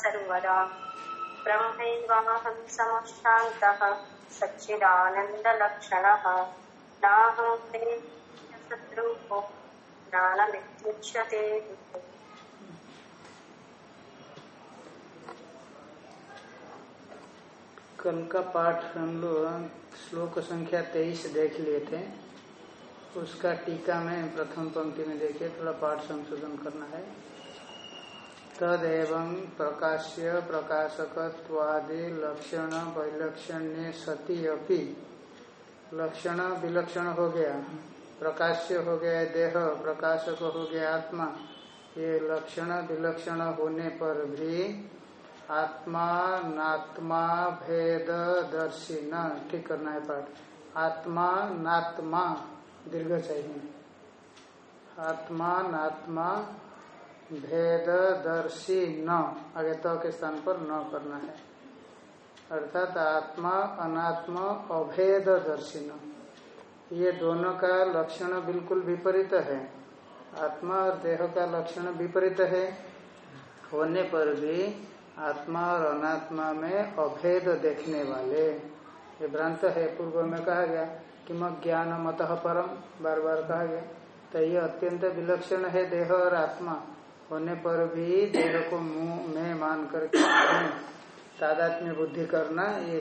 सर्वदा ब्रह्मैवाहं समशान्तः सच्चिदानन्दलक्षणः नाहं कल का पाठ हम लोग श्लोक संख्या तेईस देख लिए थे। उसका टीका में प्रथम पंक्ति में देखिए, थोड़ा पाठ संशोधन करना है। तदेव प्रकाश्य प्रकाशकवादि लक्षण वैलक्षण्य सती अपि। लक्षण विलक्षण हो गया। प्रकाश्य हो गया, देह प्रकाशक हो गया, आत्मा। ये लक्षण विलक्षण होने पर भी आत्मा, नात्मा, भेद, दर्शी, न, ठीक करना है पाठ। आत्मा, नात्मा, दीर्घ चाहिए। आत्मा, नात्मा, भेद, दर्शी, न, आगे तो के स्थान पर न करना है। अर्थात आत्मा, अनात्मा, अभेद, दर्शी, न। ये दोनों का लक्षण बिल्कुल विपरीत है। आत्मा और देह का लक्षण विपरीत है। होने पर भी आत्मा और अनात्मा में अभेद देखने वाले। ये भ्रांत है, पूर्व में कहा गया कि म ज्ञान मत परम, बार बार कहा गया। तो ये अत्यंत विलक्षण है देह और आत्मा। होने पर भी देह को मुँह में मान करके तादात्म्य बुद्धि करना ये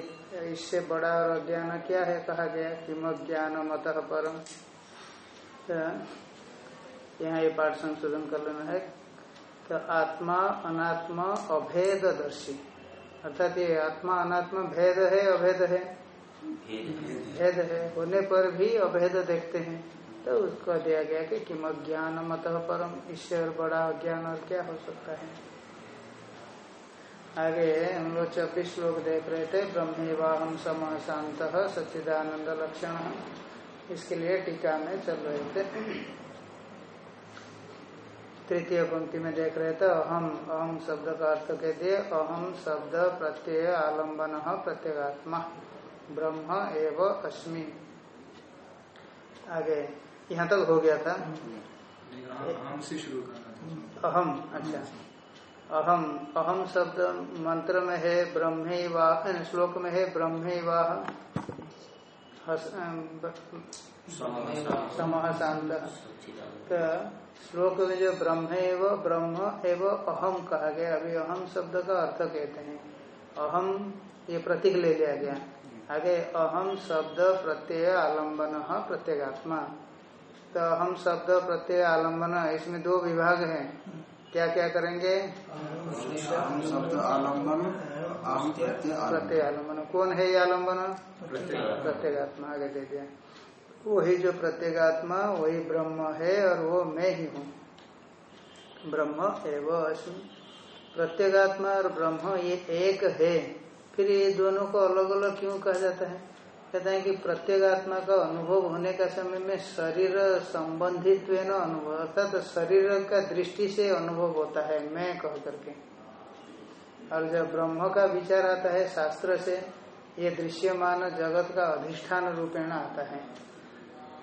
इससे बड़ा और अज्ञान क्या है कहा गया? कि म ज्ञान मत परम तो यहाँ ये पाठ संशोधन कर लेना है। तो आत्मा, अनात्मा अभेद दर्शी अर्थात ये आत्मा, अनात्मा भेद है, अभेद है? भेद है। होने पर भी अभेद देखते हैं। तो उसको दिया गया कि किम ज्ञान मत परम इससे और बड़ा अज्ञान और क्या हो सकता है? आगे हम लोग चौबीस श्लोक देख रहे थे ब्रह्मेवाहम सम शांत सच्चिदानंद लक्षण। इसके लिए टीका में चल रहे थे। तृतीय पंक्ति में देख रहे थे अहम अहम शब्द का अर्थ कहते अहम शब्द प्रत्यय आलंबन प्रत्येगात्मा ब्रह्म एव अस्मि। आगे यहाँ तक तो हो गया था? अहम अच्छा। अहम अहम शब्द मंत्र में है ब्रह्मे श्लोक में है ब्रह्मे वाह समह शांत तो श्लोक में जो ब्रह्म ब्रह्म एव अहम कहा गया, अभी अहम शब्द का अर्थ कहते हैं। अहम ये प्रतीक ले लिया गया। आगे अहम शब्द प्रत्यय आलंबन प्रत्येगात्मा। तो अहम शब्द प्रत्यय आलंबन, इसमें दो विभाग हैं। क्या क्या करेंगे? आलंबन प्रत्यय आलंबन। कौन है ये आलंबन? प्रत्येगात्मा। आगे दे दिया। वही जो प्रत्येगात्मा वही ब्रह्म है और वो मैं ही हूँ। ब्रह्म एवं अस्मि प्रत्येगात्मा और ब्रह्म ये एक है। फिर ये दोनों को अलग अलग क्यों कहा जाता है? कहते हैं कि प्रत्येगात्मा का अनुभव होने का समय में शरीर संबंधित अनुभव, अर्थात तो शरीर का दृष्टि से अनुभव होता है, मैं कह करके। और जब ब्रह्म का विचार आता है शास्त्र से, ये दृश्यमान जगत का अधिष्ठान रूपेण आता है।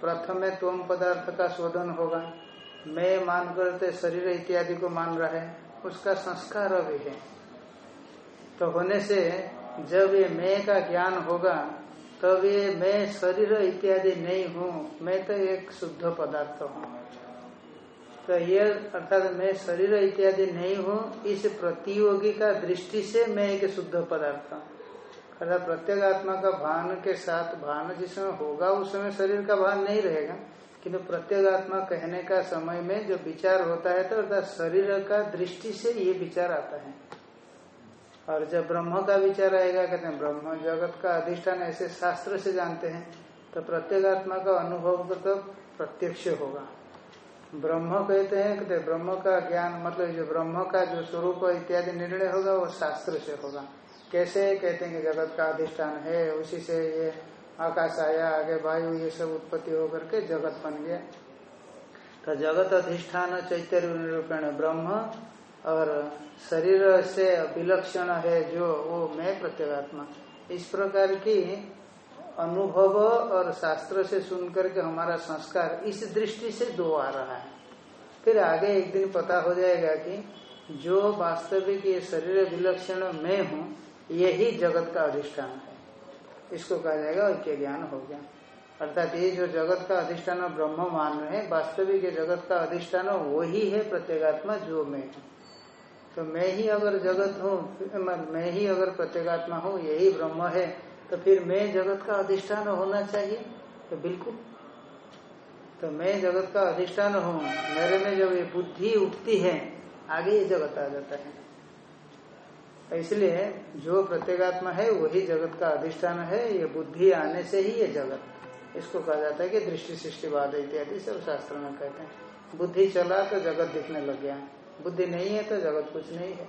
प्रथम में तोम पदार्थ का शोधन होगा। मैं मान करते शरीर इत्यादि को मान रहा है, उसका संस्कार भी है। तो होने से जब ये मैं का ज्ञान होगा तब ये मैं शरीर इत्यादि नहीं हूँ, मैं तो एक शुद्ध पदार्थ हूँ। तो ये अर्थात मैं शरीर इत्यादि नहीं हूँ, इस प्रतियोगी का दृष्टि से मैं एक शुद्ध पदार्थ हूँ। अर्थात प्रत्येक आत्मा का भान के साथ भान जिस समय होगा, उस समय शरीर का भान नहीं रहेगा। किंतु प्रत्येक आत्मा कहने का समय में जो विचार होता है तो अर्थात शरीर का दृष्टि से ये विचार आता है। और जब ब्रह्म का विचार आएगा, कहते हैं, ब्रह्म जगत का अधिष्ठान ऐसे शास्त्र से जानते हैं तो प्रत्येक आत्मा का अनुभव तो प्रत्यक्ष होगा। ब्रह्म कहते हैं, कहते ब्रह्म का ज्ञान मतलब जो ब्रह्म का जो स्वरूप इत्यादि निर्णय होगा, वो शास्त्र से होगा। कैसे? कहते हैं कि जगत का अधिष्ठान है, उसी से ये आकाश आया, आगे वायु, ये सब उत्पत्ति होकर के जगत बन गया। तो जगत अधिष्ठान चैतन्य निरूपण ब्रह्म और शरीर से विलक्षण है जो वो मैं प्रत्येगात्मा। इस प्रकार की अनुभव और शास्त्र से सुनकर के हमारा संस्कार इस दृष्टि से दो आ रहा है। फिर आगे एक दिन पता हो जाएगा कि जो वास्तविक ये शरीर विलक्षण मैं हूँ, यही जगत का अधिष्ठान है। इसको कहा जाएगा ऐक्य ज्ञान हो गया। अर्थात ये जो जगत का अधिष्ठान ब्रह्म मान रहे वास्तविक जगत का अधिष्ठान वही है प्रत्येगात्मा जो मैं हूँ। तो मैं ही अगर जगत हूँ, मैं ही अगर प्रत्येगात्मा हूँ, यही ब्रह्म है तो फिर मैं जगत का अधिष्ठान होना चाहिए? तो बिल्कुल। तो मैं जगत का अधिष्ठान हूँ, मेरे में जब ये बुद्धि उठती है, आगे ये जगत आ जाता है। इसलिए जो प्रत्येगात्मा है, वही जगत का अधिष्ठान है, ये बुद्धि आने से ही ये जगत। इसको कहा जाता है कि दृष्टि सृष्टिवाद इत्यादि सब शास्त्र में कहते हैं। बुद्धि चला तो जगत दिखने लग गया। बुद्धि नहीं है तो जगत कुछ नहीं है।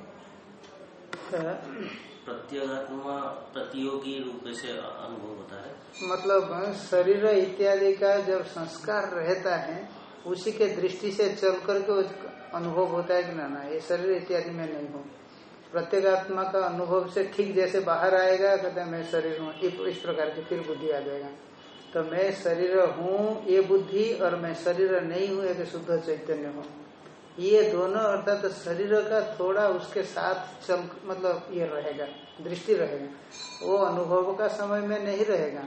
प्रत्यगात्मा प्रतियोगी रूप से अनुभव होता है। मतलब शरीर इत्यादि का जब संस्कार रहता है उसी के दृष्टि से चल करके अनुभव होता है कि ना ना ये शरीर इत्यादि में नहीं हूँ। प्रत्येगात्मा का अनुभव से ठीक जैसे बाहर आएगा कहते मैं शरीर हूँ। इस प्रकार की फिर बुद्धि आ जाएगा। तो मैं शरीर हूँ ये बुद्धि और मैं शरीर नहीं हूँ एक शुद्ध चैतन्य हूँ। ये दोनों अर्थात तो शरीर का थोड़ा उसके साथ चल मतलब ये रहेगा, दृष्टि रहेगा। वो अनुभव का समय में नहीं रहेगा,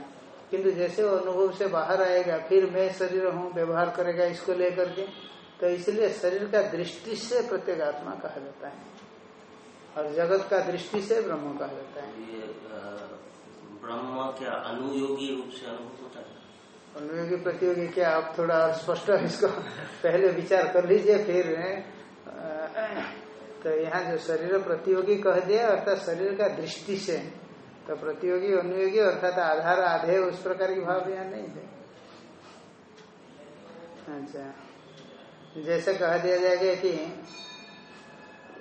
किंतु जैसे वो अनुभव से बाहर आएगा, फिर मैं शरीर हूँ, व्यवहार करेगा इसको लेकर के तो इसलिए शरीर का दृष्टि से प्रत्येक आत्मा कहा जाता है, और जगत का दृष्टि से ब्रह्म कहा जाता है। ब्रह्म क्या अनुयोगी रूप से अनुभव होता है? अनुयोगी प्रतियोगी, क्या आप थोड़ा और स्पष्ट इसको? पहले विचार कर लीजिए, फिर तो यहाँ जो शरीर प्रतियोगी कह दिया, अर्थात शरीर का दृष्टि से। तो प्रतियोगी, अनुयोगी, अर्थात आधार आधे उस प्रकार की भाव यहाँ नहीं है। अच्छा। जैसे कह दिया जाएगा कि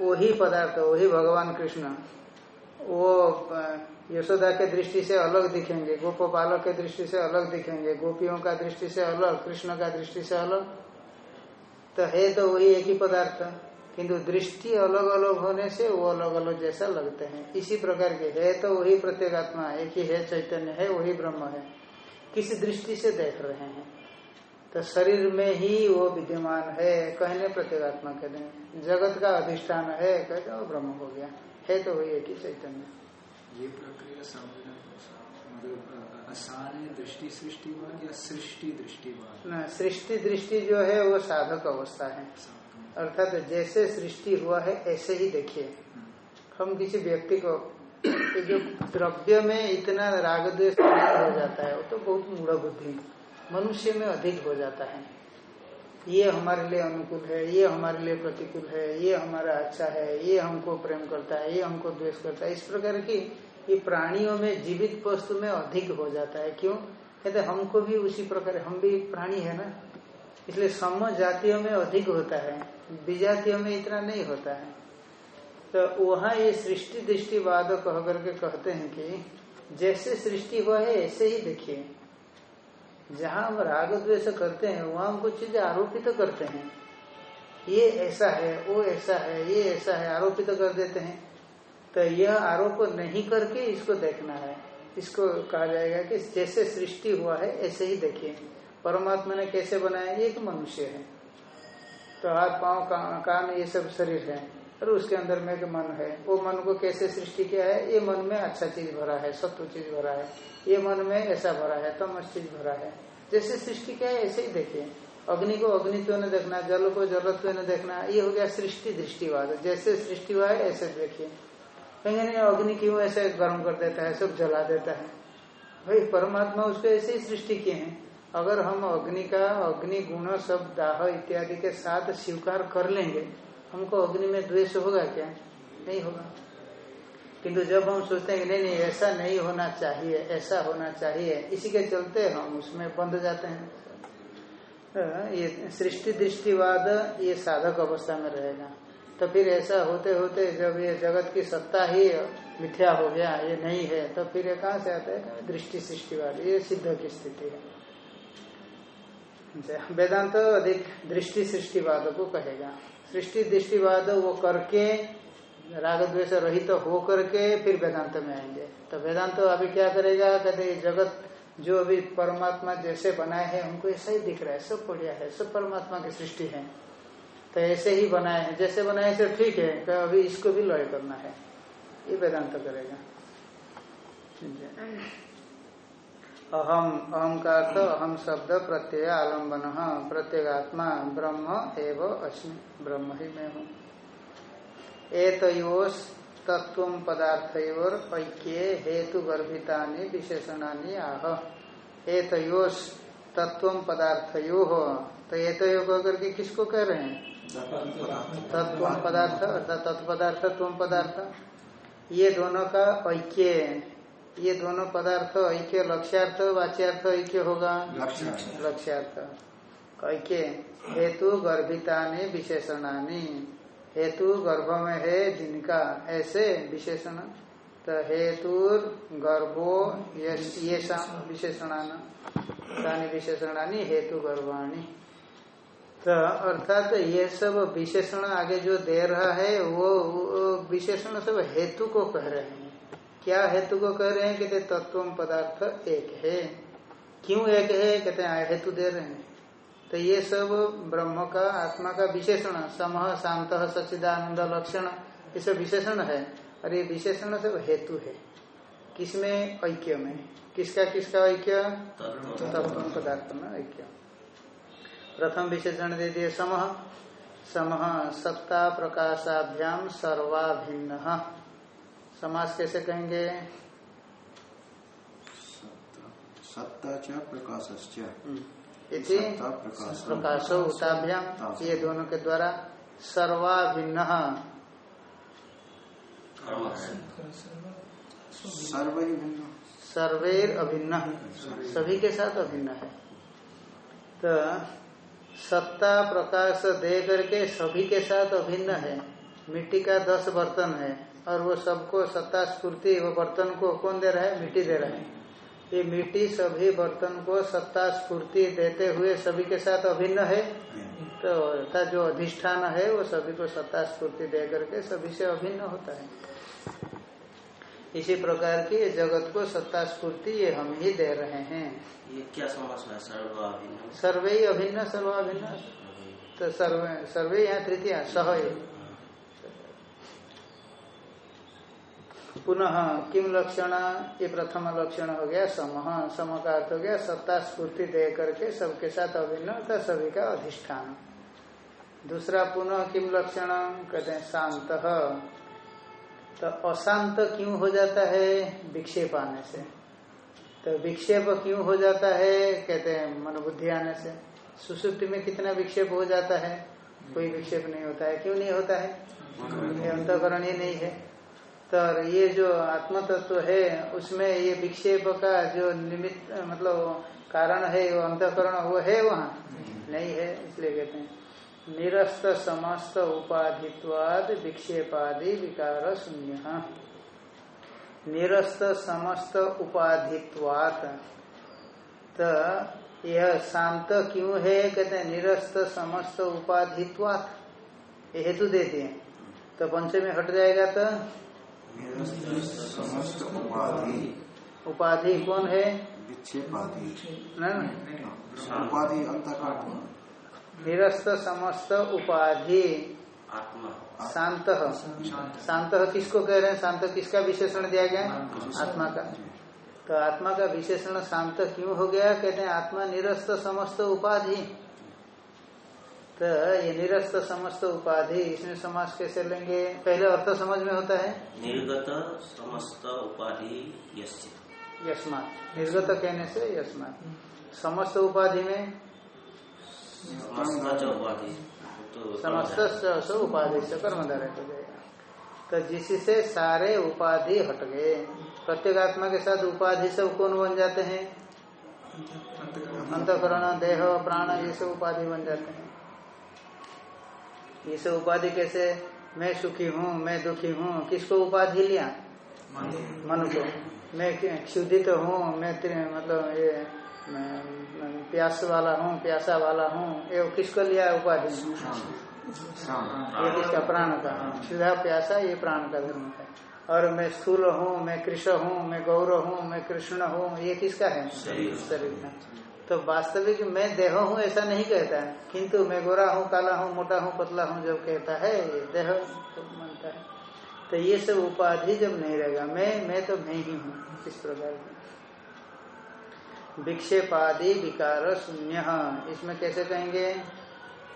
वही पदार्थ, वही भगवान कृष्ण, वो यशोदा के दृष्टि से अलग दिखेंगे गोपालक के दृष्टि से अलग दिखेंगे, गोपियों का दृष्टि से अलग, कृष्ण का दृष्टि से अलग। तो है तो वही एक ही पदार्थ, किंतु दृष्टि अलग अलग होने से वो अलग अलग जैसा लगते हैं। इसी प्रकार के है तो वही प्रत्येगात्मा एक ही है चैतन्य है, वही ब्रह्म है। किसी दृष्टि से देख रहे हैं। तो शरीर में ही वो विद्यमान है, कहने प्रत्येगात्मा कहते हैं जगत का अधिष्ठान है, कहते ब्रह्म हो गया। है तो वही एक ही चैतन्य। ये प्रक्रिया समझना मतलब आसान है दृष्टि सृष्टिवाद या सृष्टि दृष्टिवाद न सृष्टि दृष्टि जो है वो साधक अवस्था है। अर्थात जैसे सृष्टि हुआ है ऐसे ही देखिए। हम किसी व्यक्ति को जो द्रव्य में इतना राग द्वेष हो जाता है वो तो बहुत मूढ़ बुद्धि मनुष्य में अधिक हो जाता है। ये हमारे लिए अनुकूल है, ये हमारे लिए प्रतिकूल है, ये हमारा अच्छा है, ये हमको प्रेम करता है, ये हमको द्वेष करता है। इस प्रकार की ये प्राणियों में, जीवित वस्तु में अधिक हो जाता है। क्यों? कहते हमको भी उसी प्रकार, हम भी प्राणी है ना। इसलिए सम जातियों में अधिक होता है, विजातियों में इतना नहीं होता है। तो वहाँ ये सृष्टि दृष्टिवाद कह करके कहते हैं कि जैसे सृष्टि हुआ है, ऐसे ही देखिए। जहाँ हम राग द्वेष करते हैं, वहाँ हम कुछ चीज़ें आरोपित तो करते हैं। ये ऐसा है, वो ऐसा है, ये ऐसा है, आरोपित तो कर देते हैं। तो यह आरोप नहीं करके इसको देखना है। इसको कहा जाएगा कि जैसे सृष्टि हुआ है, ऐसे ही देखिए। परमात्मा ने कैसे बनाया? ये एक मनुष्य है। तो हाथ, पाँव कान, ये सब शरीर है। और उसके अंदर में एक मन है, वो मन को कैसे सृष्टि किया है? ये मन में अच्छा चीज़ भरा है, सत्व चीज़ भरा है। ये मन में ऐसा भरा है, तमस चीज़ भरा है। जैसे सृष्टि क्या है, ऐसे ही देखिए। अग्नि को अग्नित्व ने देखना, जल को जलत्व ने देखना, ये हो गया सृष्टि दृष्टिवाद। जैसे सृष्टि हुआ है, ऐसे देखिए। कहीं नहीं, अग्नि क्यों ऐसे गर्म कर देता है, सब जला देता है? भाई, परमात्मा उसको ऐसे ही सृष्टि किए हैं। अगर हम अग्नि का अग्नि गुण सब दाह इत्यादि के साथ स्वीकार कर लेंगे हमको अग्नि में द्वेष होगा क्या? नहीं होगा। किंतु जब हम सोचते हैं कि नहीं नहीं, ऐसा नहीं होना चाहिए, ऐसा होना चाहिए, इसी के चलते हम उसमें बंध जाते हैं। ये सृष्टि दृष्टिवाद ये साधक अवस्था में रहेगा। तो फिर ऐसा होते होते जब ये जगत की सत्ता ही मिथ्या हो गया, ये नहीं है तो फिर ये कहाँ से आता है? दृष्टि सृष्टिवाद, ये सिद्ध की स्थिति है। वेदांत तो अधिक दृष्टि सृष्टिवाद को कहेगा। सृष्टि, दृष्टिवाद वो करके राग द्वेष रहित तो हो करके फिर वेदांत में आएँगे। तो वेदांत तो अभी क्या करेगा? कहते जगत जो अभी परमात्मा जैसे बनाए हैं, उनको ऐसा ही दिख रहा है, सब बढ़िया है, सब परमात्मा की सृष्टि है। तो ऐसे ही बनाए हैं। जैसे बनाए से ठीक है तो अभी इसको भी लय करना है। ये वेदांत तो करेगा अहम, अहंकार तो अहम शब्द प्रत्यय आलंबन, प्रत्येगात्मा ब्रह्म एवं अस्मि। ब्रह्म ही मैं हूँ। एतयोस तत्व पदार्थ ऐक्य हेतु गर्भिता विशेषणा आह। एतयोस तत्व पदार्थयो हो तो एतयो को करके किसको कह रहे हैं? तत्व पदार्थ, अर्थात तत्पदार्थ तुम पदार्थ। ये दोनों का ऐक्य ये दोनों पदार्थ ऐक्य लक्ष्यार्थ वाच्यार्थ ऐक्य होगा। लक्ष्यार्थ। ऐक्य। हेतु गर्भिता गर्भितानी विशेषणानी। हेतु गर्भ में है जिनका। ऐसे विशेषण। तो हेतु गर्भो ये विशेषणानी। विशेषणानी हेतु गर्भाणी। तो अर्थात तो ये सब विशेषण आगे जो दे रहा है वो विशेषण सब हेतु को कह रहे हैं। क्या हेतु को कह रहे हैं? कहते तत्व पदार्थ एक है। क्यों एक है? कहते हैं हेतु दे रहे हैं। तो ये सब ब्रह्म का, आत्मा का विशेषण, समह, शांत, सच्चिदानंद, लक्षण, ये सब विशेषण है। और ये विशेषण सब हेतु है। किसमें? ऐक्य में। किसका किसका ऐक्य? तत्व पदार्थ में ऐक्य। प्रथम विशेषण दे दिए, समह। समह सत्ता प्रकाशाभ्याम सर्वाभिन्न। समास कैसे कहेंगे? सत्ता च प्रकाश इति प्रकाशो। उताभ्याम ये दोनों के द्वारा सर्वाभिन्न। सर्वेर अभिन्न सभी के साथ अभिन्न है। तो सत्ता प्रकाश दे करके सभी के साथ अभिन्न है। मिट्टी का दस बर्तन है और वो सबको सत्ता स्फूर्ति वो बर्तन को कौन दे रहा है? मिट्टी दे रहा है। ये मिट्टी सभी बर्तन को सत्ता स्फूर्ति देते हुए सभी के साथ अभिन्न है? तो अर्थात जो अधिष्ठान है वो सभी को सत्ता स्फूर्ति दे करके सभी से अभिन्न होता है। इसी प्रकार की जगत को सत्ता स्फूर्ति ये हम ही दे रहे हैं। ये क्या समास है? सर्वाभिन्न सर्वे अभिन्न सर्वाभिन्न। तो सर्वे सर्वे यहाँ तृतीय सह पुनः किम लक्षण? ये प्रथम लक्षण हो गया समह सम का अर्थ हो गया सत्ता स्फूर्ति दे करके सबके साथ अभिन्न था सभी का अधिष्ठान। दूसरा पुनः किम लक्षण? कहते हैं शांत। तो अशांत क्यों हो जाता है? विक्षेप आने से। तो विक्षेप क्यों हो जाता है? कहते हैं मनोबुद्धि आने से। सुसुप्ति में कितना विक्षेप हो जाता है? कोई विक्षेप नहीं होता है। क्यों नहीं होता है? अंतकरण ही नहीं है। तो ये जो आत्म तत्व है उसमें ये विक्षेप का जो निमित्त मतलब कारण है वो अंतकरण वो है वहाँ? नहीं। है इसलिए कहते हैं। निरस्त समस्त उपाधित्वाद विक्षेपादि विकार शून्य। निरस्त समस्त उपाधित्वात। तो यह शांत क्यों है? कहते हैं निरस्त समस्त उपाधित्वात। हेतु देते हैं। तो पंचमी हट जाएगा तो? समस्त उपाधि उपाधि कौन है? विक्षेपाधि उपाधि निरस्त समस्त उपाधि। शांत। शांत। किसको कह रहे हैं? शांत किसका विशेषण दिया गया? आत्मा का तो आत्मा का विशेषण शांत क्यों हो गया? कहते हैं आत्मा निरस्त समस्त उपाधि। तो ये निरस्त समस्त उपाधि इसमें समास कैसे लेंगे? पहले अर्थ समझ में होता है? निर्गत समस्त उपाधि यस्य यशमात निर्गत कहने से यशमात समस्त उपाधि में? समस्त उपाधि। तो समस्त स उपाधि से कर्मधारय हो जाएगा। तो जिससे सारे उपाधि हट गए प्रत्येक आत्मा के साथ उपाधि सब कौन बन जाते हैं? अंतकरण देह प्राण ये सब उपाधि बन जाते हैं। ये सब उपाधि कैसे? मैं सुखी हूँ मैं दुखी हूँ। किसको उपाधि लिया? मन। को मैं क्षुधित हूँ मैं मतलब ये प्यास वाला हूँ प्यासा वाला हूँ। ये किसको लिया उपाधि? ये किसका? प्राण का। सीधा प्यासा ये प्राण का धर्म है। और मैं स्थूल हूँ मैं कृष्ण हूँ मैं गौरव हूँ मैं कृष्ण हूँ। ये किसका है? शरीर। का तो वास्तविक मैं देह हूँ, ऐसा नहीं कहता। किंतु मैं गोरा हूँ, काला हूँ, मोटा हूँ, पतला हूँ जब कहता है देह तो मानता है। तो ये सब उपाधि जब नहीं रहेगा, मैं मैं तो मैं ही हूँ, इस प्रकार की विक्षेपादि विकार शून्य, इसमें कैसे कहेंगे?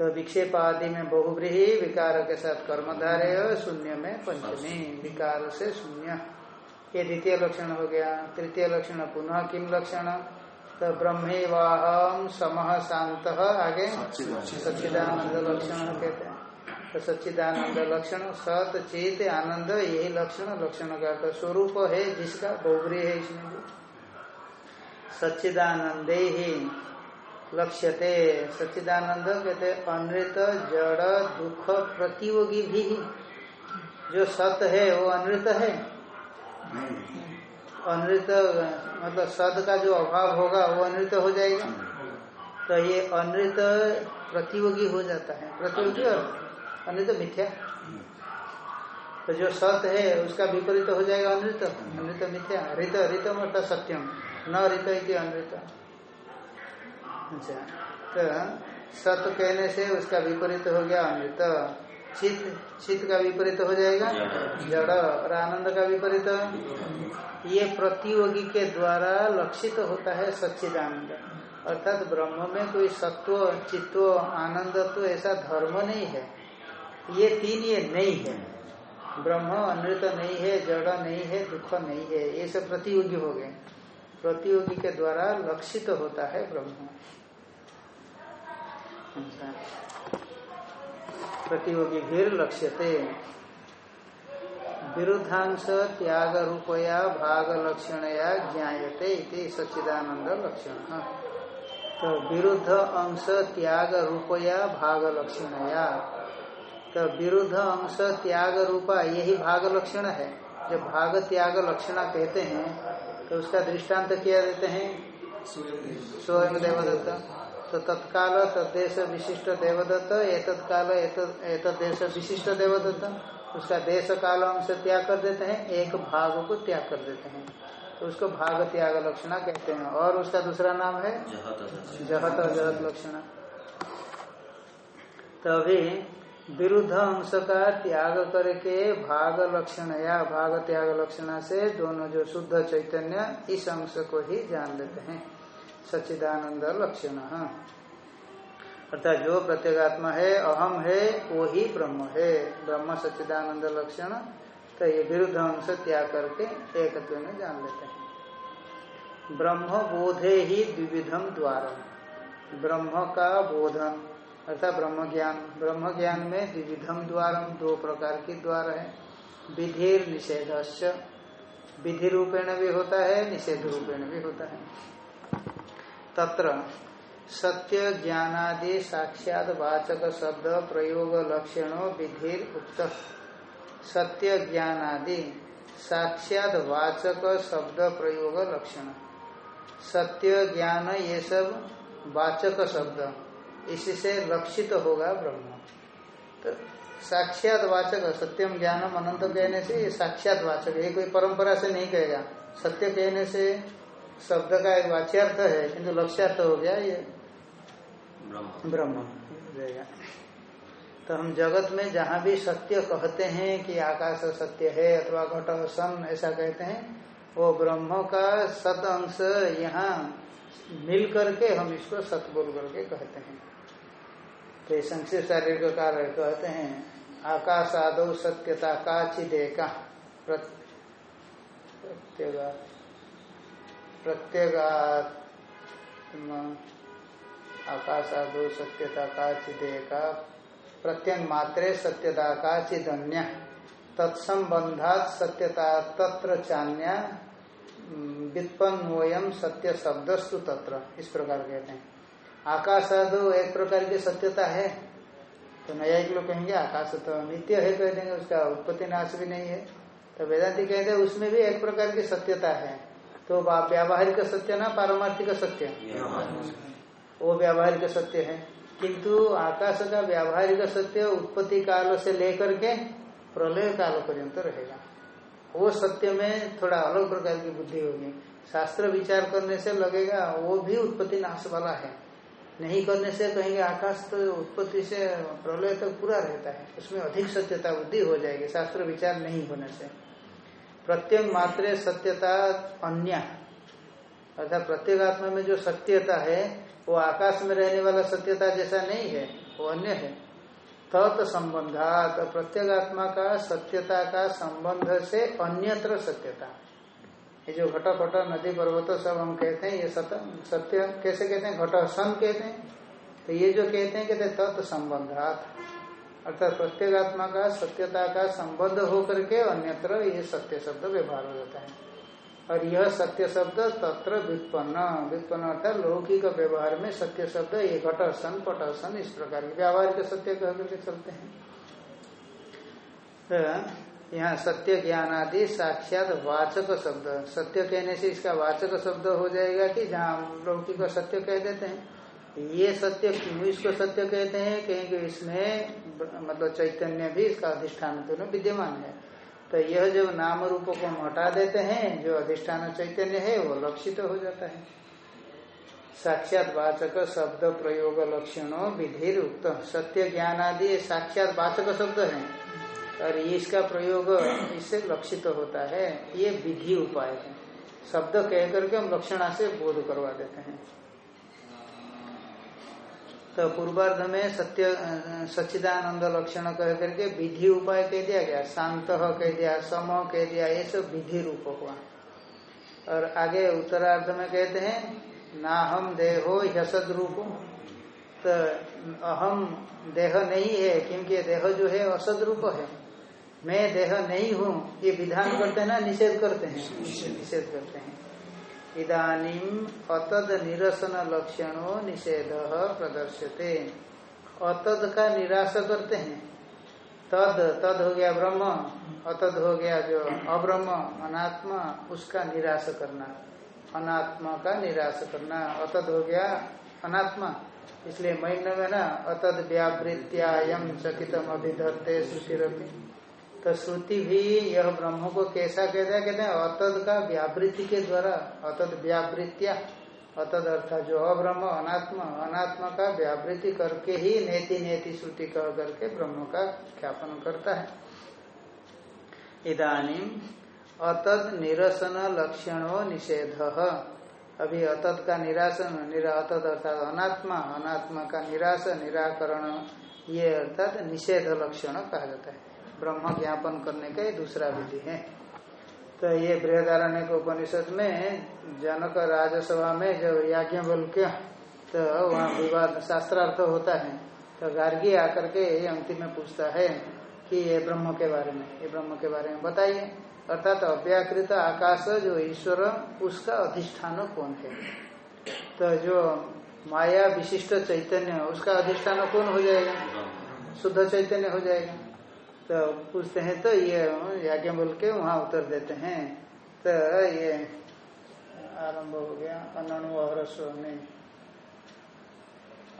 तो विक्षेप आदि में बहुव्रीही विकार के साथ कर्मधारय शून्य में पंचमी विकार से शून्य। ये द्वितीय लक्षण हो गया। तृतीय लक्षण पुनः किम लक्षण? तो ब्रह्मे वाहम समह शांत आगे सच्चिदानंद लक्षण कहते हैं। तो सच्चिदानंद लक्षण सत चित आनंद यही लक्षण लक्षण का तो स्वरूप है जिसका बहुव्री है इसमें। सच्चिदानंदे ही लक्ष्यते सच्चिदानंद कहते अनृत जड़ दुख प्रतियोगी भी। जो सत है वो अनृत है? अनृत मतलब सत का जो अभाव होगा वो अनृत हो जाएगा? तो ये अनृत प्रतियोगी हो जाता है। प्रतियोगी और अनृत मिथ्या। तो जो सत है उसका विपरीत हो जाएगा अनृत। अनृत मिथ्या। ऋत ऋत मतलब सत्यम। न ऋत अनृत। अच्छा तो सत कहने से उसका विपरीत हो गया अमृत। चित चित का विपरीत हो जाएगा? जड़। और आनंद का विपरीत? ये प्रतियोगी के द्वारा लक्षित होता है सच्चिदानंद। अर्थात ब्रह्म में कोई सत्व चित्व आनंद तो ऐसा धर्म नहीं है। ये तीन ये नहीं है। ब्रह्म अनृत नहीं है जड़ नहीं है दुख नहीं है। ये सब प्रतियोगी हो गए। प्रतियोगी के द्वारा लक्षित होता है ब्रह्म। प्रतियोगी भीर लक्ष्यते। विरुद्धांश त्याग रूपया भाग लक्षणया ज्ञायते इति सच्चिदानंद लक्षण। तो विरुद्ध अंश त्याग रूपया भाग लक्षणया तो विरुद्ध अंश त्याग रूपा यही भाग लक्षण है। जब भाग त्याग लक्षण कहते हैं तो उसका दृष्टांत किया देते हैं? स्वयं देवदत्त तो तत्काल तद्देश विशिष्ट देवदत्त एतत्काल एतदेश विशिष्ट देवदत्त। उसका देश काल अंश त्याग कर देते हैं एक भाग को त्याग कर देते हैं। तो उसको भाग त्याग लक्षणा कहते हैं। और उसका दूसरा नाम है? जहत और जहत। लक्षणा। तो अभी विरुद्ध अंश का त्याग करके भाग लक्षण या भाग त्याग लक्षणा से दोनों जो शुद्ध चैतन्य इस अंश को ही जान लेते हैं। सच्चिदानंद लक्षण। अर्थात जो प्रत्येगात्मा है, अहम है वो ही ब्रह्म है। ब्रह्म, सच्चिदानंद लक्षण तो ये विरुद्ध अंश त्याग करके एकत्व में जान लेते हैं। ब्रह्म बोधे ही द्विविधम द्वार ब्रह्म का बोधन, अर्थात ब्रह्म ज्ञान। ब्रह्म ज्ञान में द्विविधम द्वारम, दो प्रकार की द्वार है। विधिर निषेध विधि रूपेण भी होता है निषेध रूपेण भी होता है। तत्र सत्य ज्ञानादि साक्षात वाचक शब्द प्रयोग लक्षणों विधिर उक्त। सत्य ज्ञानादि साक्षात वाचक शब्द प्रयोग लक्षण। सत्य ज्ञान ये सब वाचक शब्द। इससे लक्षित होगा ब्रह्म। तो साक्षात वाचक, सत्यम ज्ञानम अनंत कहने से ये साक्षात वाचक, ये कोई परंपरा से नहीं कहेगा। सत्य कहने से शब्द का एक वाच्यार्थ है किंतु लक्ष्यार्थ हो गया ये। ब्रह्म। रहेगा तो हम जगत में जहाँ भी सत्य कहते हैं कि आकाश सत्य है अथवा घट सन ऐसा कहते हैं वो ब्रह्म का सत अंश यहाँ मिल करके हम इसको सत बोल करके कहते हैं। तो संक्षिप्त शारीरिक कार्य कहते हैं आकाश आदो सत्यता का चिदेका प्रत्येगा प्रत्येगात्म आकाश आदो सत्यता का चिदेह का प्रत्यंग मात्रे सत्यता का चिदन्य तत्संबंधात सत्यता तत्र चान्या। व्युत्पन्नोयम सत्य शब्दस्तु तत्र। इस प्रकार कहते हैं। आकाश आदो एक प्रकार की सत्यता है। तो नया एक लोग कहेंगे, आकाश तो नित्य है कह देंगे, उसका उत्पत्ति नाश भी नहीं है। तो वेदांति कहते हैं, उसमें भी एक प्रकार की सत्यता है। तो व्यावहारिक सत्य ना पारमार्थिक सत्य। वो व्यावहारिक सत्य है। किंतु आकाश का व्यावहारिक सत्य उत्पत्ति काल से लेकर के प्रलय काल पर्यंत रहेगा। वो सत्य में थोड़ा अलग प्रकार की बुद्धि होगी। शास्त्र विचार करने से लगेगा वो भी उत्पत्ति नाश वाला है। नहीं करने से कहेंगे आकाश तो उत्पत्ति से प्रलय तक तो पूरा रहता है। उसमें अधिक सत्यता बुद्धि हो जाएगी। शास्त्र विचार नहीं होने से। प्रत्येक मात्र सत्यता अन्य। अर्थात प्रत्येक आत्मा में जो सत्यता है, वो आकाश में रहने वाला सत्यता जैसा नहीं है, वो अन्य है। तत् संबंधात प्रत्येक आत्मा का सत्यता का संबंध से अन्यत्र सत्यता। ये जो घट घट नदी, पर्वत सब हम कहते हैं, ये सत्य सत्य कैसे कहते हैं? घट सन कहते हैं। तो ये जो कहते हैं, कहते तत् संबंधात। अर्थात प्रत्येक आत्मा का, सत्यता का संबंध होकर के अन्यत्र ये सत्य शब्द व्यवहार हो जाता है। और यह सत्य शब्द तत्र व्युत्पन्न। व्युत्पन्न अर्थात लौकिक व्यवहार में सत्य शब्द ये घटसन, पटसन, इस प्रकार के व्यवहार के सत्य कह करके चलते हैं। यहाँ सत्य ज्ञान आदि साक्षात वाचक शब्द। सत्य कहने से इसका वाचक शब्द हो जाएगा कि जहाँ लौकिक सत्य कह देते हैं। ये सत्य क्यों इसको सत्य कहते हैं? कहेंगे इसमें मतलब चैतन्य भी इसका अधिष्ठान दोनों विद्यमान है। तो यह जो नाम रूप को हम हटा देते हैं, जो अधिष्ठान चैतन्य है, वो लक्षित तो हो जाता है। साक्षात वाचक शब्द प्रयोग लक्षणों विधि उक्त सत्य ज्ञान आदि साक्षात वाचक शब्द है। और इसका प्रयोग इससे लक्षित तो होता है। ये विधि उपाय है। शब्द कह करके हम लक्षणा से बोध करवा देते हैं। तो पूर्वार्ध में सत्य सच्चिदानंद लक्षण कह करके विधि उपाय कह दिया गया शांत कह दिया सम कह दिया ये सब विधि रूप हुआ। और आगे उत्तरार्ध में कहते हैं ना हम देहो यसद रूप तो अहम देह नहीं है क्योंकि देह जो है असद रूप है। मैं देह नहीं हूँ ये विधान करते हैं ना निषेध करते हैं। निषेध करते हैं। इदानीम अतद निरसन लक्षणों निषेध प्रदर्शते। अतद का निराश करते हैं। तद तद हो गया ब्रह्म, अतद हो गया जो अब्रह्म, अनात्मा, उसका निराश करना। अनात्मा का निराश करना। अतद हो गया अनात्मा। इसलिए महीने में ना, अतद व्यावृत्यायम चकितम अभिधरते श्रुतिरपी तो श्रुति भी यह ब्रह्म को कैसा कहता है? कहते हैं, अतद का व्यावृत्ति के द्वारा, अतद व्यावृत्तिया अतद अर्थात जो अब्रह्म, अनात्मा अनात्मा का व्यावृत्ति करके ही नेति नेति श्रुति कह करके ब्रह्म का ख्यापन करता है। इदानी अतद निरसन लक्षणों निषेध। अभी अतत का निरासन, निरा अतद अर्थात अनात्मा अनात्मा का निराश निराकरण, ये अर्थात निषेध लक्षण कहा जाता है। ब्रह्म ज्ञापन करने का ये दूसरा विधि है। तो ये बृहदारण्य के उपनिषद में जनक राजसभा में जब याज्ञ बल क्या तो वहाँ विवाद शास्त्रार्थ होता है। तो गार्गी आकर के ये अंतिम में पूछता है कि ये ब्रह्म के बारे में ये ब्रह्म के बारे में बताइए। अर्थात अव्याकृत आकाश जो ईश्वर उसका अधिष्ठान कौन है? तो जो माया विशिष्ट चैतन्य उसका अधिष्ठान कौन हो जाएगा? शुद्ध चैतन्य हो जाएगा। तो पूछते हैं तो ये याज्ञ बोल के वहाँ उत्तर देते हैं। तो ये आरंभ हो गया अनु अहरस्व नहीं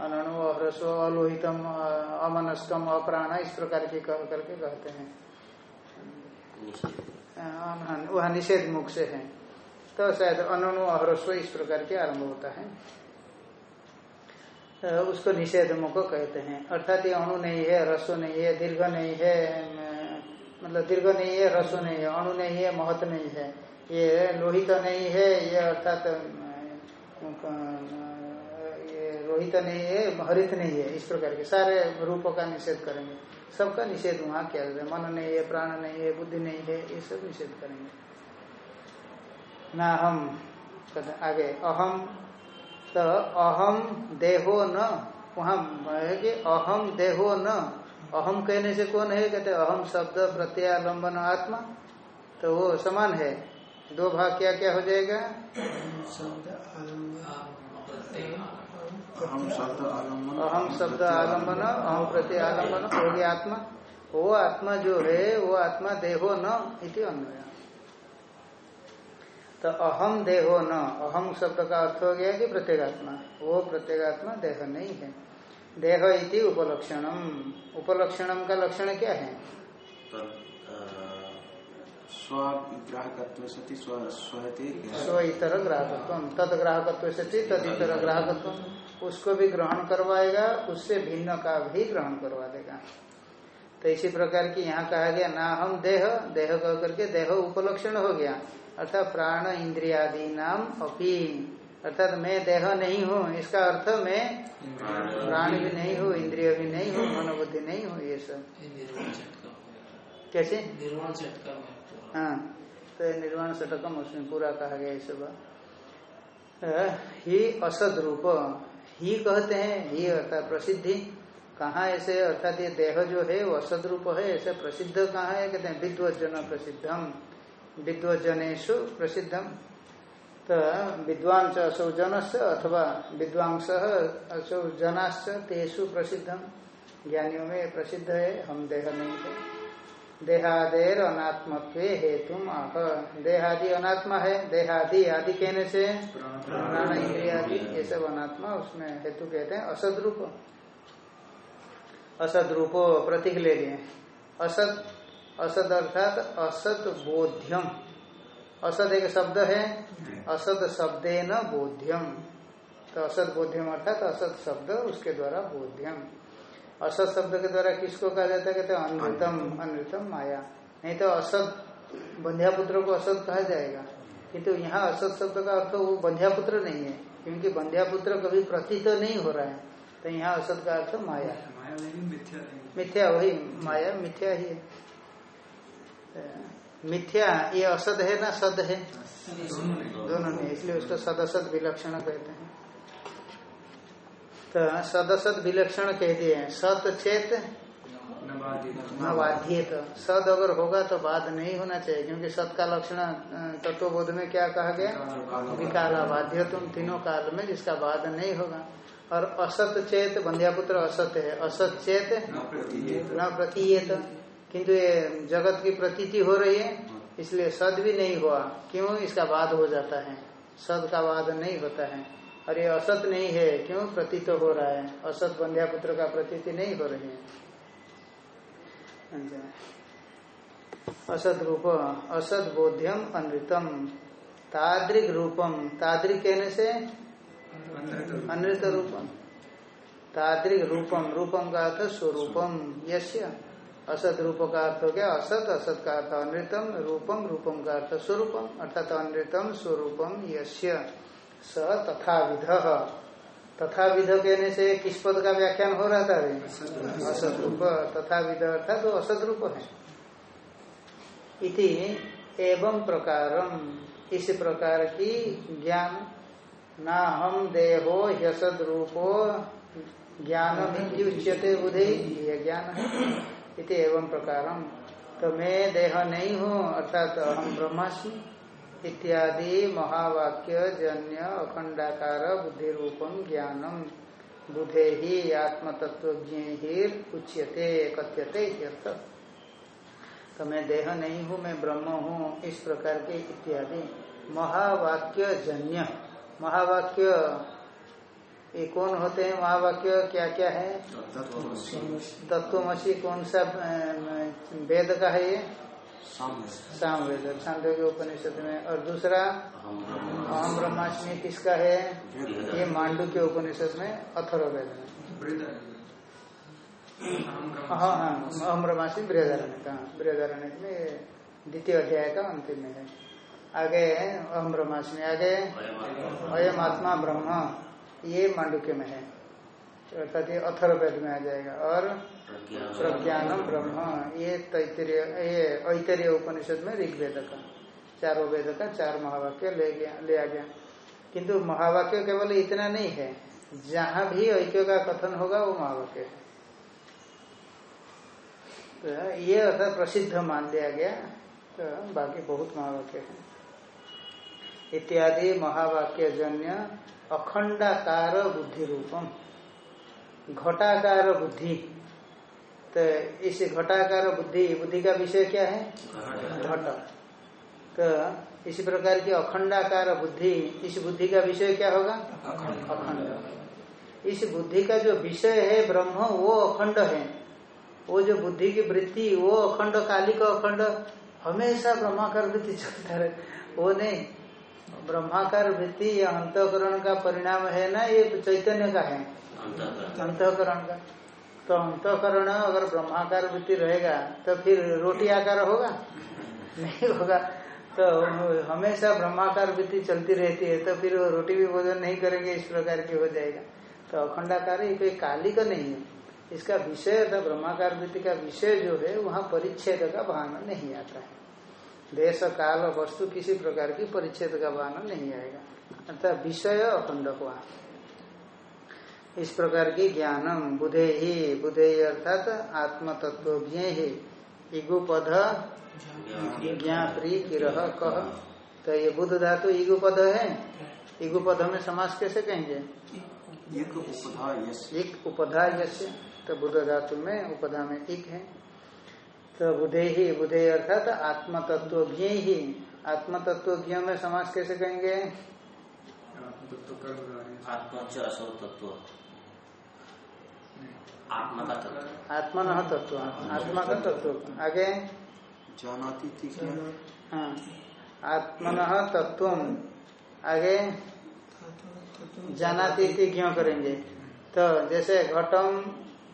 अनु अहरस्व अलोहितम अमनस्कम अप्राण इस प्रकार के कह करके कहते हैं। वह निषेध मुख से है। तो शायद अनु अहरस्व इस प्रकार के आरंभ होता है। उसको निषेध मुख कहते हैं अर्थात ये अणु नहीं है रसो नहीं है दीर्घ नहीं है मतलब दीर्घ नहीं है रसो नहीं है अणु नहीं है महत्व नहीं है ये लोहित तो नहीं है ये अर्थात ये रोहित नहीं है हरित नहीं है इस प्रकार के सारे रूपों का निषेध करेंगे सबका निषेध वहाँ किया जाता है मन नहीं है प्राण नहीं है बुद्धि नहीं है ये सब निषेध करेंगे ना हम आगे अहम तो अहम देहो न। वहाँ कि अहम देहो न। अहम कहने से कौन है? कहते अहम शब्द प्रत्यालंबन आत्मा। तो वो समान है। दो भाग क्या क्या हो जाएगा? अहम शब्द आलंबन अहम प्रति आलंबन हो गया आत्मा। वो आत्मा जो है वो आत्मा देहो न इति अन्वय। तो अहम देहो न अहम शब्द का अर्थ हो गया कि प्रत्येगात्मा। वो प्रत्येगात्मा देह नहीं है। देह इति उपलक्षणम। उपलक्षणम का लक्षण क्या है? स्वग्राहकत्व सति स्व इतर ग्राहकत्व तद ग्राहकत्व से तद इतर ग्राहकत्व उसको भी ग्रहण करवाएगा उससे भिन्न का भी ग्रहण करवा देगा। तो इसी प्रकार की यहाँ कहा गया ना हम देह देह कह करके देह उपलक्षण हो गया। अर्थात प्राण इंद्रियादि नाम अपी अर्थात मैं देह नहीं हूँ इसका अर्थ मैं प्राण भी नहीं हूँ इंद्रिय भी नहीं हूँ मनोबुद्धि नहीं हूँ ये सब। कैसे? निर्वाण हाँ तो निर्वाण षटकम उसमें पूरा कहा गया ये सब। ही असद रूप ही कहते हैं ही अर्थात प्रसिद्धि। कहाँ ऐसे अर्थात ये देह जो है वो असद रूप है ऐसे प्रसिद्ध कहाँ है? कहते हैं विद्वजन प्रसिद्धम। विद्वजनेशु प्रसिद्धम तो विद्वान च असौ जनस्य अथवा विद्वांस असौ जनाश्च तेषु प्रसिद्धम ज्ञानियों में प्रसिद्ध है हम देह नहीं थे देहादेर अनात्मत्व हेतु आह। देहादि अनात्मा है। देहादि आदि कहने से प्राण इंद्रिय ये सब अनात्मा, उसमें हेतु कहते हैं असद रूप असद रूपो प्रतीक ले लिए। असद असद अर्थात असत बोध्यम। असद एक शब्द है असद शब्दे न बोध्यम। तो असद बोध्यम अर्थात असद शब्द उसके द्वारा बोध्यम। असत शब्द के द्वारा किसको कहा जाता है? कहते हैं अनृतम अनृतम माया। नहीं तो असत बंध्यापुत्र को असत कहा जाएगा। किंतु तो यहाँ असत शब्द का अर्थ वो बंध्यापुत्र नहीं है क्योंकि बंध्यापुत्र कभी प्रतीत तो नहीं हो रहा है। तो यहाँ असत का अर्थ माया। माया नहीं मिथ्या मिथ्या वही माया मिथ्या ही है। मिथ्या ये असद है ना सद है? दोनों में इसलिए उसको सदसद विलक्षण कहते हैं। तो सदसद विलक्षण कह दिए सत चेत नवादि न बाध्यत सद अगर होगा तो बाध नहीं होना चाहिए क्योंकि सत का लक्षण तत्वबोध में क्या कहा गया? विकाला बाध्य तुम तीनों काल में जिसका बाध नहीं होगा। और असत चेत बंध्यापुत्र असत है। असत चेत न प्रतीयत। किंतु ये जगत की प्रतीति हो रही है, इसलिए सद भी नहीं हुआ। क्यों? इसका बाद हो जाता है। सद का बाद नहीं होता है। और ये असत नहीं है, क्यों? प्रतीत हो रहा है। असत बंध्या पुत्र का प्रतीति नहीं हो रही है। असत रूप असत बोध्यम अनृतम। ताद्रिक रूपम। ताद्रिक कहने से? अनृत रूपम। ताद्रिक रूपम। रूपम का अर्थ स्वरूपम। यश्य असत रूप का अर्थ हो गया, असत असत का अर्थ अनृतम, रूपम रूपम का अर्थ स्वरूपम, अर्थात अनृतम स्वरूपम यश्य स तथा विध तथा विध कहने से किस पद का व्याख्यान हो रहा था असत रूप। तथा विध अर्थात वो असत रूप है। इति एवं प्रकारम। इस प्रकार की ज्ञान ना हम देहो यशद रूपो ज्ञान उच्यते बुधे। यह ज्ञान है। इति एवं प्रकारम तो मैं देह नहीं हूँ, अर्थात तो हम ब्रह्मास्मि। इत्यादि महावाक्य, जन्य, अखंडाकार बुद्धि रूपम ज्ञानम बुधे ही आत्मतत्वज्ञ ही उच्यते कथ्यते तो मैं देह नहीं हूँ, मैं ब्रह्म हूँ, इस प्रकार के इत्यादि। महावाक्य जन्य। महावाक्य ये कौन होते हैं? महावाक्य क्या क्या है? तत्वमसी कौन सा वेद का है ये? साम वेद के उपनिषद में। और दूसरा अहम ब्रह्माष्टमी किसका है? ये मांडू के उपनिषद में अथर्व वेद में हाँ हाँ अहम ब्रह्माष्टमी बृहदारण्य का। बृहदारण्य में द्वितीय अध्याय का अंतिम में है। आगे अहम ब्रह्माष्टमी आगे अयम आत्मा ब्रह्म। ये मांडुक्य में है। अर्थात ये अथर्वेद में आ जाएगा। और प्रज्ञानम। ब्रह्म ये तैतरीय ये ऐतरीय उपनिषद में ऋग्वेद का चारों वेद का चार महावाक्य ले गया ले आ गया। किंतु महावाक्य केवल इतना नहीं है। जहाँ भी ऐक्य का कथन होगा वो महावाक्य है। तो ये अर्थात प्रसिद्ध मान लिया गया तो बाकी बहुत महावाक्य है। इत्यादि महावाक्य जन्य अखंडाकार बुद्धि रूपम। घटाकार बुद्धि। तो इस घटाकार बुद्धि बुद्धि का विषय क्या है? घट। तो इसी प्रकार की अखंडाकार बुद्धि इस बुद्धि का विषय क्या होगा? अखंड। इस बुद्धि का जो विषय है ब्रह्म वो अखंड है। वो जो बुद्धि की वृत्ति वो अखंड काली का अखंड हमेशा ब्रह्माकार वृत्ति चलता रहे। वो नहीं। ब्रह्माकार वृत्ति या अंतकरण का परिणाम है ना ये चैतन्य का है। अंतकरण। का। तो अंतकरण अगर ब्रह्माकार वृत्ति रहेगा तो फिर रोटी आकार होगा? नहीं होगा। तो हमेशा ब्रह्माकार वृत्ति चलती रहती है तो फिर रोटी भी भोजन नहीं करेंगे इस प्रकार की हो जाएगा। तो अखंडाकार ये कोई काली का नहीं है। इसका विषय था ब्रह्माकार वृत्ति का विषय जो है वहाँ परिच्छेद का भावना नहीं आता है। देश काल वस्तु किसी प्रकार की परिच्छेद का भावना नहीं आएगा। अर्थात विषय अखंड हुआ इस प्रकार की ज्ञानम बुधे ही बुधे ही अर्थात आत्म तत्व ही इगुपद ज्ञा प्री किरह कह। तो ये बुध धातु इगुपद है। इगुपद में समास कैसे कहेंगे? एक उपधा यश तो बुध धातु में उपधा में एक है। तो बुधे ही बुधे अर्थात तो आत्म तत्व ही। आत्म तत्व में समाज कैसे कहेंगे आत्मा तत्व आत्मा का तत्व आत्मा न तत्व आत्मा का तत्व आगे? जानाती हाँ। आत्मन तत्व आगे? जानाती थी क्यों करेंगे। तो जैसे घटम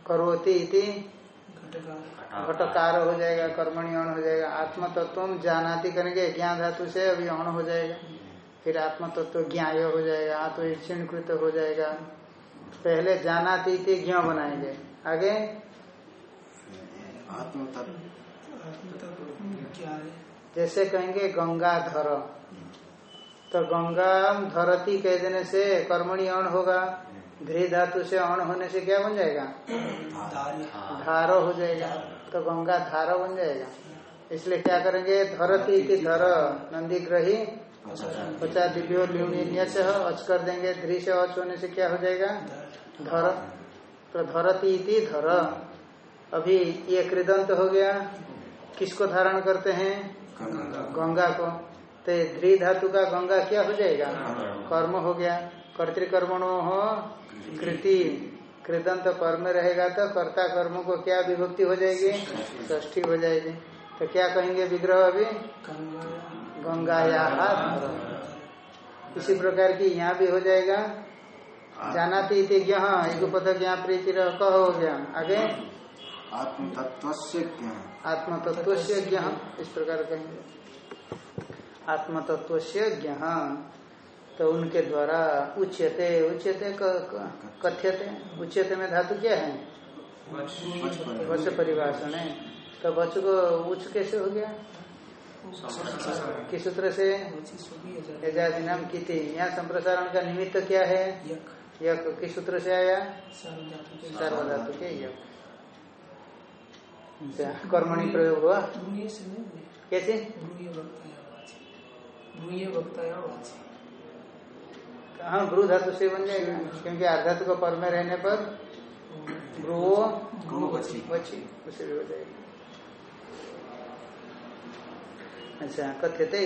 करोती इति घटकार हो जाएगा कर्मणी अण हो जाएगा आत्म तत्व जानाती करेंगे ज्ञान धातु से अभी अण हो जाएगा। फिर आत्म तत्व ज्ञाय हो जाएगा आत्म क्षीणकृत हो जाएगा। पहले जानाती थी ज्ञ बनाएँगे। आगे? आत्म जैसे कहेंगे गंगाधर। तो गंगा धरती कह देने से कर्मणी अण होगा। ध्री धातु से अण होने से क्या बन जाएगा? धार। हो जाएगा। तो गंगा धार बन जाएगा। इसलिए क्या करेंगे? धरती की धर नंदी ग्रही पचास दिव्यो ल्यूनी से अच कर देंगे। ध्री से अच होने से क्या हो जाएगा? धर। तो धरती इति धर। अभी ये कृदंत हो गया। किसको धारण करते हैं? गंगा को। तो ध्री धातु का गंगा क्या हो जाएगा? कर्म हो गया। कर्तिकर्मणो हो कृति कृदंत कर्म रहेगा तो कर्ता कर्म को क्या विभक्ति हो जाएगी? ष्ठी हो जाएगी। तो क्या कहेंगे विग्रह अभी? गंगाया इसी प्रकार की यहाँ भी हो जाएगा। जाना थी ज्ञान एक पद ज्ञान प्रीति कह हो गया? आगे? आत्म तत्व से आत्म तत्व से ज्ञान इस प्रकार कहेंगे। आत्म तत्व से ज्ञान तो उनके द्वारा उच्यते उच्यते कथ्यते। उच्यते में धातु क्या है? वच परिभाषण है तो वच को उच्च कैसे हो गया? किस सूत्र से? एजादी नाम की थी यहाँ संप्रसारण का निमित्त क्या है? यक। किस सूत्र से आया? सर्वधातु के यक कर्मणि प्रयोग हुआ? कैसे? हाँ ब्रू धातु से बन जाएगा क्योंकि आधातु को पर में रहने पर ब्रुवो बची। उसे भी हो जाएगा। अच्छा कथ्यते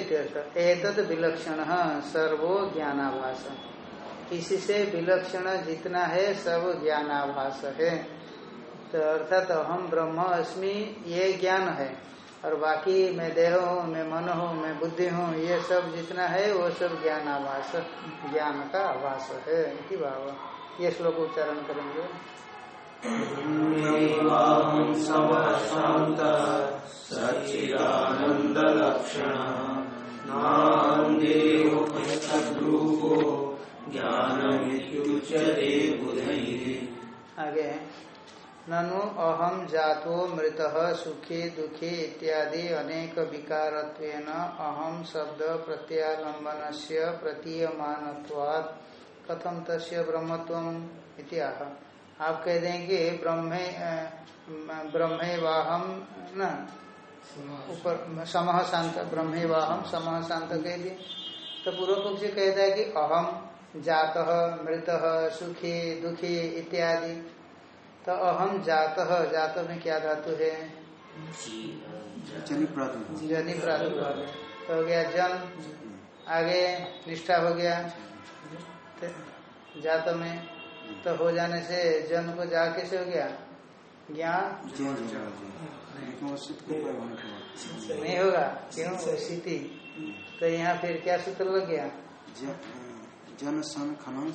एतद विलक्षण सर्वो ज्ञानाभास। इसी से विलक्षण जितना है सब ज्ञानाभास है। तो अर्थात तो हम ब्रह्म अस्मि ये ज्ञान है। और बाकी मैं देह हूँ मैं मन हूँ मैं बुद्धि हूँ ये सब जितना है वो सब ज्ञान आभास ज्ञान का आभास है कि भाव ये श्लोक उच्चारण करेंगे। आगे। ननु अहम जातो मृत सुखी दुखी इत्यादि अनेक विकारत्वेन अहम शब्द प्रत्यालंबन से प्रतीयमानत्वात् कथम तस्य ब्रह्मत्वम इत्याह आप कह देंगे ब्रह्मे ब्रह्मे न? ऊपर, समह शांत ब्रह्मे वाहम समह शांत कह दिए। तो पूर्व पक्ष कहता है कि अहम जात, मृत, सुखी, दुखी इत्यादि। तो अहम जात जात में क्या धातु है? जनि प्रादुर्भाव। तो हो गया जन आगे निष्ठा हो गया। तो जात में तो हो जाने से जन को जा कैसे हो गया? ज्ञान? बाद। नहीं होगा क्यों? स्थिति तो यहाँ फिर क्या सूत्र लग गया? जन सन खनन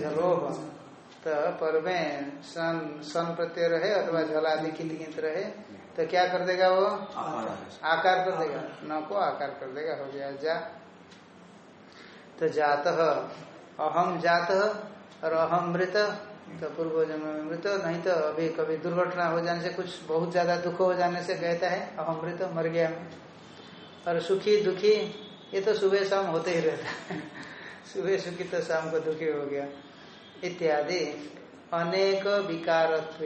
जलोह। तो पर में सन सन प्रत्यय रहे अथवा जल आदि की लिखित रहे तो क्या कर देगा वो? आकार कर देगा। न को आकार कर देगा हो गया जा। तो जात अहम जात और अहम मृत तो पूर्व जन्म में मृत नहीं तो अभी कभी दुर्घटना हो जाने से कुछ बहुत ज़्यादा दुख हो जाने से कहता है अहम मृत मर गया और सुखी दुखी ये तो सुबह शाम होते ही रहता है। सुबह सुखी तो शाम को दुखी हो गया। इत्यादि। अनेक विकारत्व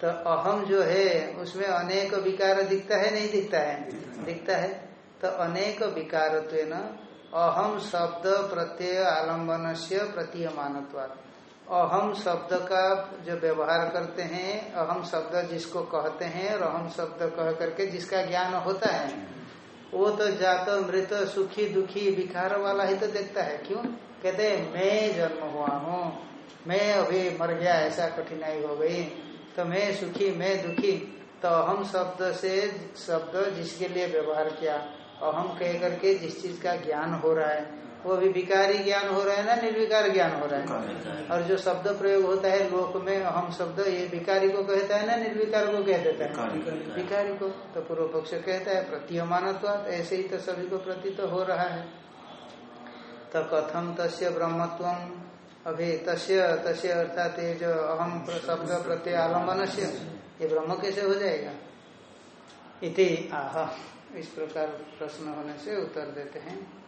तो अहम जो है, उसमें अनेक विकार दिखता है, नहीं दिखता है? दिखता है। तो अनेक विकारत्व अहम शब्द प्रत्यय आलंबन से प्रतीयमानत्वात्। अहम शब्द का जो व्यवहार करते हैं, अहम शब्द जिसको कहते हैं और अहम शब्द कह करके जिसका ज्ञान होता है, वो तो जात, मृत, सुखी, दुखी, विकार वाला ही तो देखता है। क्यों? कहते मैं जन्म हुआ हूँ। मैं अभी मर गया ऐसा कठिनाई हो गई। तो मैं सुखी मैं दुखी। तो अहम शब्द से शब्द जिसके लिए व्यवहार किया अहम कह करके जिस चीज़ का ज्ञान हो रहा है वो भी विकारी ज्ञान हो रहा है ना निर्विकार ज्ञान हो रहा है? और जो शब्द प्रयोग होता है लोक में अहम शब्द ये विकारी को कहता है ना निर्विकार को कह देता है? विकारी। को। तो पूर्व पक्ष कहता है प्रतीयमान ऐसे ही तो सभी को प्रतीत तो हो रहा है। तो कथम तस्य ब्रह्मत्व। अभी तस्य तस्य अर्थात ये जो अहम शब्द प्रत्यय आलंबन से, ये ब्रह्म कैसे हो जाएगा? इति आह, इस प्रकार प्रश्न होने से उत्तर देते हैं।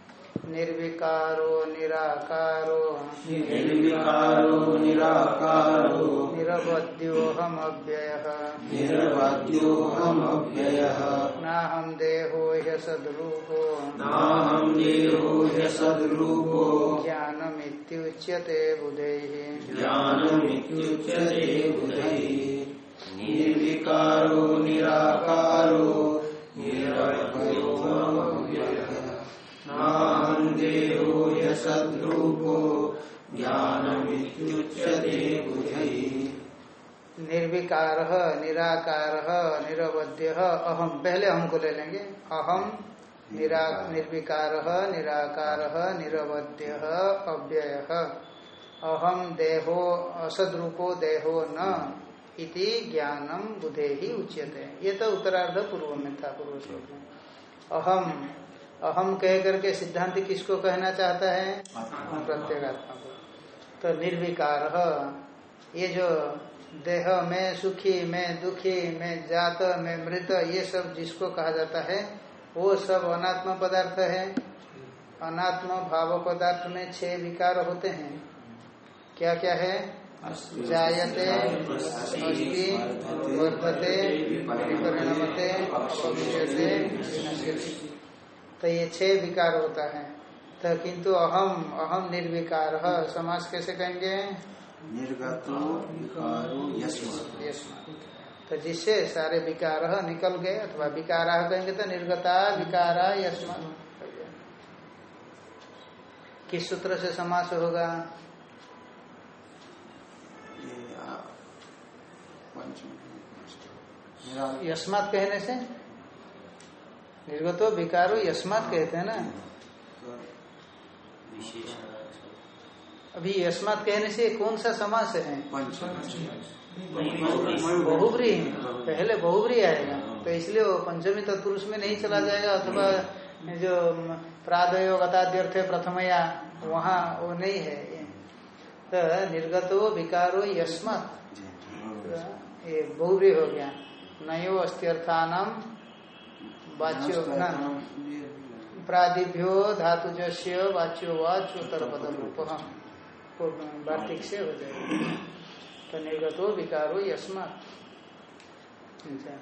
निर्विकारो निराकारो। निर्विकारो निराकारो। निरवध्योहम अव्यय निर्वाद्योऽहमव्ययः नाहम देहो ह्यसद्रूपो नाहं देहो ह्यसद्रूपो ज्ञानमित्युच्यते बुधैः। ज्ञानमित्युच्यते बुधैः। निर्विकारो निराकारो। निरवध्योऽहमव्ययः देहो ह्यसद्रूपो ज्ञानमित्युच्यते निर्विकार, निराकार, निरवध्य अहम पहले हम को ले लेंगे। अहम निरा, निर्विकार, निराकार, निरवध्य, अव्यय। अहम देहो, असद्रूपो, देहो न इति ज्ञानम बुधे ही उच्यते। ये तो उत्तरार्ध पूर्व में था, पूर्व श्लोक में। अहम अहम कह करके सिद्धांत किसको कहना चाहता है? प्रत्येगात्मा को। तो निर्विकार ये जो देह में सुखी में दुखी में जात में मृत ये सब जिसको कहा जाता है वो सब अनात्म पदार्थ है। अनात्म भाव पदार्थ में छह विकार होते हैं। क्या क्या है जायते अस्ति वर्धते परिणमते तो ये छह विकार होता है। तो किंतु अहम अहम निर्विकार समाज कैसे कहेंगे? निर्गतो विकारो। तो जिससे सारे विकार निकल गए अथवा विकारा कहेंगे तो निर्गता विकारा किस सूत्र से समास होगा? ये आ, पंचमी। निरा- यस्मात कहने से? निर्गतो विकारो यस्मात कहते हैं ना। तो अभी यस्मात कहने से कौन सा समास है? बहुब्री पहले बहुब्री आएगा। तो इसलिए वो पंचमी तत्पुरुष में नहीं चला जाएगा अथवा जो प्रादयो प्रथम या वहाँ वो नहीं है। तो निर्गतो विकारो यस्मात जी, ये बहुरी हो गया। नयो अस्त्यर्थानम वाच्यो न प्रादिभ्यो धातुजस्य वाच्यो वा चोतर पदम रूप वार्तिक से हो जाएगा। तो निर्गतो विकारो यस्मात। अच्छा।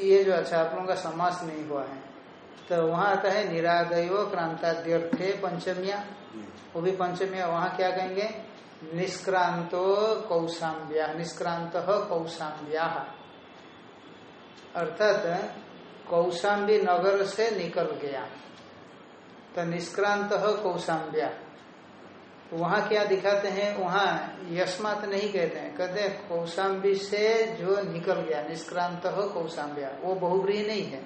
ये जो अच्छा आप लोगों का समास नहीं हुआ है तो वहाँ आता है निरादयो क्रांताद्यर्थे पंचमिया। वो भी पंचमिया वहाँ क्या कहेंगे? निष्क्रांतो कौशाम्या निष्क्रांत कौशाम्या अर्थात कौशाम्बी नगर से निकल गया। तो निष्क्रांत कौशाम्या वहाँ क्या दिखाते हैं? वहाँ यशमात नहीं कहते हैं। कहते हैं कौशाम्बी से जो निकल गया, निष्क्रांत कौशाम्बिया। वो बहुब्री नहीं है।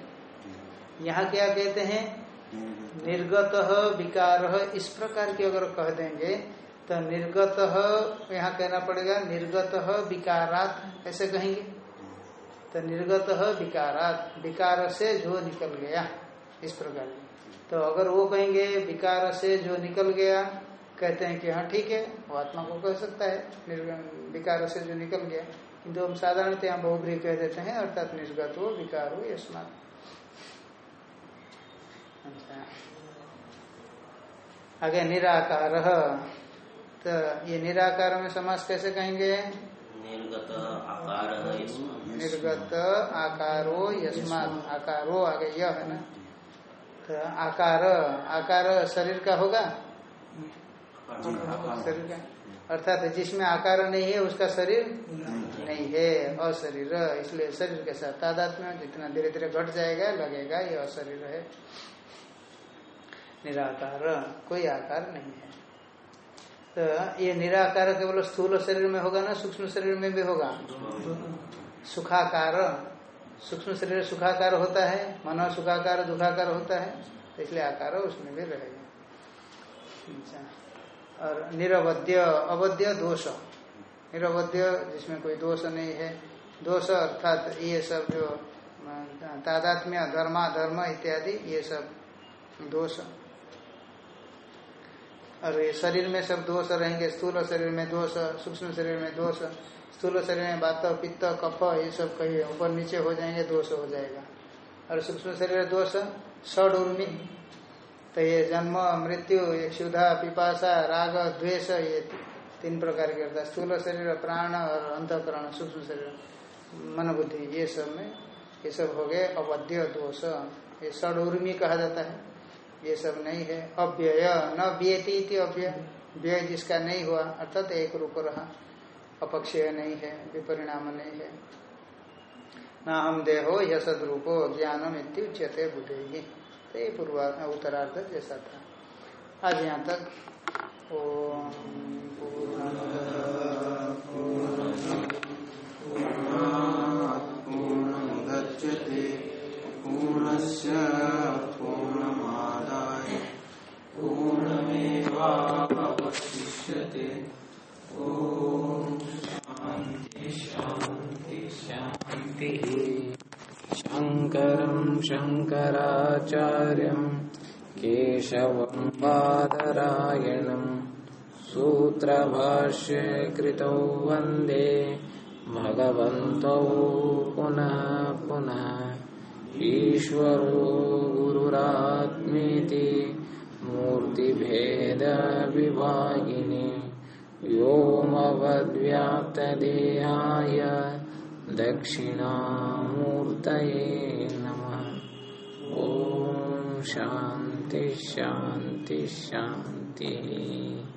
यहाँ क्या कहते हैं? निर्गत विकार इस प्रकार की अगर कह देंगे तो निर्गत यहाँ कहना पड़ेगा, निर्गत विकारात, ऐसे कहेंगे। तो निर्गत विकारात विकार से जो निकल गया, इस प्रकार। तो अगर वो कहेंगे विकार से जो निकल गया, कहते हैं कि हाँ ठीक है, वो आत्मा को कह सकता है विकार से जो निकल गया। किंतु हम साधारणतः यहाँ बहुब्री कह देते हैं, अर्थात निर्गत हो विकार हो यशमात अच्छा। आगे निराकार तो ये निराकार में समास कैसे कहेंगे? निर्गत आकार निर्गत आकारो यस्मात। आकारो आगे यह है ना? तो आकार आकार शरीर का होगा? शरीर का। अर्थात जिसमें आकार नहीं है उसका शरीर नहीं है। अशरीर इसलिए शरीर के साथ तादाद में जितना धीरे धीरे घट जाएगा लगेगा ये अशरीर है। निराकार कोई आकार नहीं है। तो ये निराकार केवल स्थूल शरीर में होगा ना, सूक्ष्म शरीर में भी होगा। सुखाकार, सूक्ष्म शरीर सुखाकार होता है, मनो सुखाकार, दुखाकार होता है तो इसलिए आकार उसमें भी रहेगा। अच्छा। और निरवध्य, अवध्य, दोष। निरवध्य, जिसमें कोई दोष नहीं है। दोष अर्थात ये सब जो तादात्म्य, धर्मा, धर्म इत्यादि, ये सब दोष। और ये शरीर में सब दोष रहेंगे, स्थूल शरीर में दोष, सूक्ष्म शरीर में दोष, स्थूल शरीर में बात पित्त, कफ, ये सब कहीं ऊपर नीचे हो जाएँगे, दोष हो जाएगा। और सूक्ष्म शरीर दोष षड उर्मी तो ये जन्म, मृत्यु, ये क्षुधा पिपाशा राग, द्वेष, ये तीन प्रकार के होता है। स्थूल शरीर, प्राण और अंतकरण, सूक्ष्म शरीर मन बुद्धि ये सब में, ये सब हो गए, अवध्य दोष। ये षड उर्मी कहा जाता है। ये सब नहीं है। अव्यय, न व्यती अव्यय। व्यय जिसका नहीं हुआ, अर्थात एक रूप रहा। अपक्षय नहीं है, विपरिणाम नहीं है। न हम देहो यसद रूपो, ज्ञानम इत्युच्यते बुद्धि ही तो ये पूर्वा उत्तरार्ध जैसा था। आज यहाँ तक, ओम। शङ्करम् शङ्कराचार्यम् केशवम् बादरायणम् सूत्रभाष्ये कृतौ वंदे भगवन्तौ पुनः पुनः ईश्वरो गुरुरात्मेति मूर्तिभेदविभागिनि व्योमवद्व्याप्तदेहाय दक्षिणामूर्तये नमः। ॐ शान्ति शान्ति शान्तिः।